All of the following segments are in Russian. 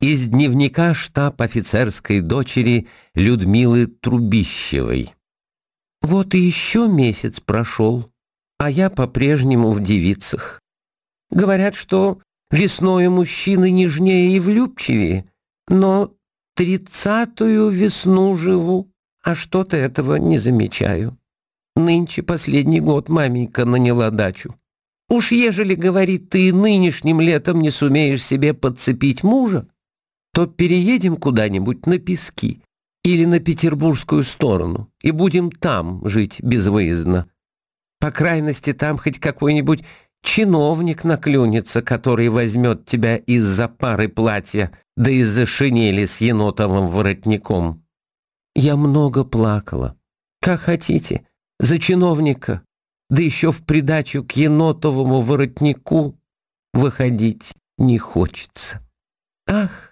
Из дневника штаб офицерской дочери Людмилы Трубищевой. Вот и еще месяц прошел, а я по-прежнему в девицах. Говорят, что весною мужчины нежнее и влюбчивее, но тридцатую весну живу, а что-то этого не замечаю. Нынче последний год маменька наняла дачу. Уж ежели, говорит, ты нынешним летом не сумеешь себе подцепить мужа, то переедем куда-нибудь на пески или на петербургскую сторону и будем там жить безвыездно. По крайности, там хоть какой-нибудь чиновник наклюнется, который возьмет тебя из-за пары платья, да из-за шинели с енотовым воротником. Я много плакала. Как хотите, за чиновника, да еще в придачу к енотовому воротнику выходить не хочется. Ах,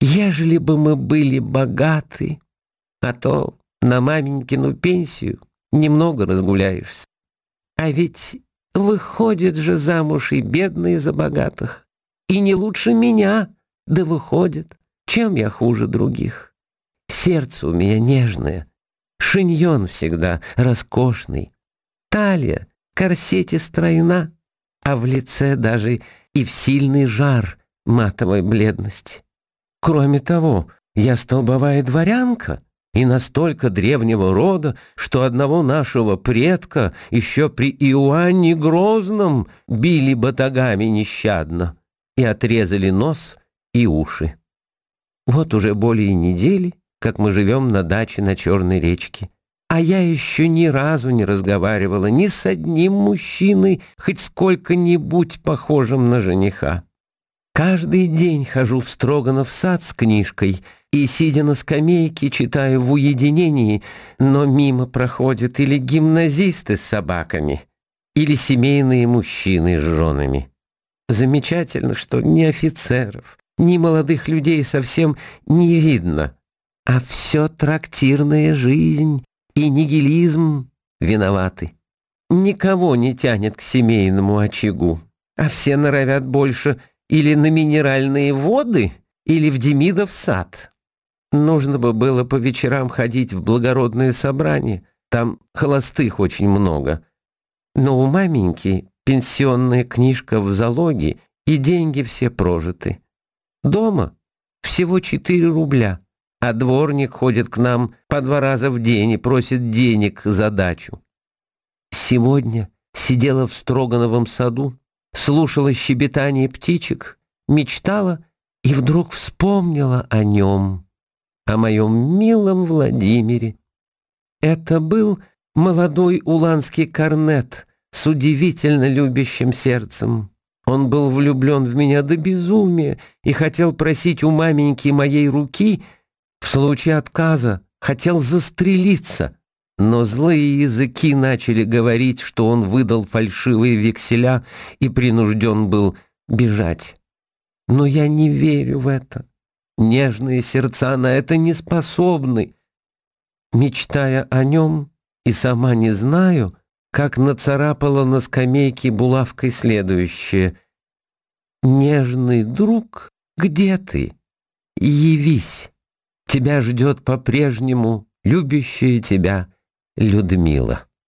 ежели бы мы были богаты, а то на маменькину пенсию немного разгуляешься. А ведь выходят же замуж и бедные за богатых. И не лучше меня, да выходят. Чем я хуже других? Сердце у меня нежное, шиньон всегда роскошный, талия, корсете стройна, а в лице даже и в сильный жар матовой бледности. Кроме того, я столбовая дворянка и настолько древнего рода, что одного нашего предка еще при Иоанне Грозном били батагами нещадно и отрезали нос и уши. Вот уже более недели, как мы живем на даче на Черной речке, а я еще ни разу не разговаривала ни с одним мужчиной, хоть сколько-нибудь похожим на жениха. Каждый день хожу в Строганов сад с книжкой и, сидя на скамейке, читаю в уединении, но мимо проходят или гимназисты с собаками, или семейные мужчины с женами. Замечательно, что ни офицеров, ни молодых людей совсем не видно, а все трактирная жизнь и нигилизм виноваты. Никого не тянет к семейному очагу, а все норовят больше или на минеральные воды, или в Демидов сад. Нужно бы было по вечерам ходить в благородные собрания, там холостых очень много. Но у маменьки пенсионная книжка в залоге, и деньги все прожиты. Дома всего 4 рубля а дворник ходит к нам по два раза в день и просит денег за дачу. Сегодня сидела в Строгановом саду, слушала щебетание птичек, мечтала и вдруг вспомнила о нем, о моем милом Владимире. Это был молодой уланский корнет с удивительно любящим сердцем. Он был влюблен в меня до безумия и хотел просить у маменьки моей руки — в случае отказа хотел застрелиться, но злые языки начали говорить, что он выдал фальшивые векселя и принужден был бежать. Но я не верю в это. Нежные сердца на это не способны. Мечтая о нем, и сама не знаю, как нацарапала на скамейке булавкой следующее. «Нежный друг, где ты? Явись!» Тебя ждет по-прежнему любящая тебя Людмила.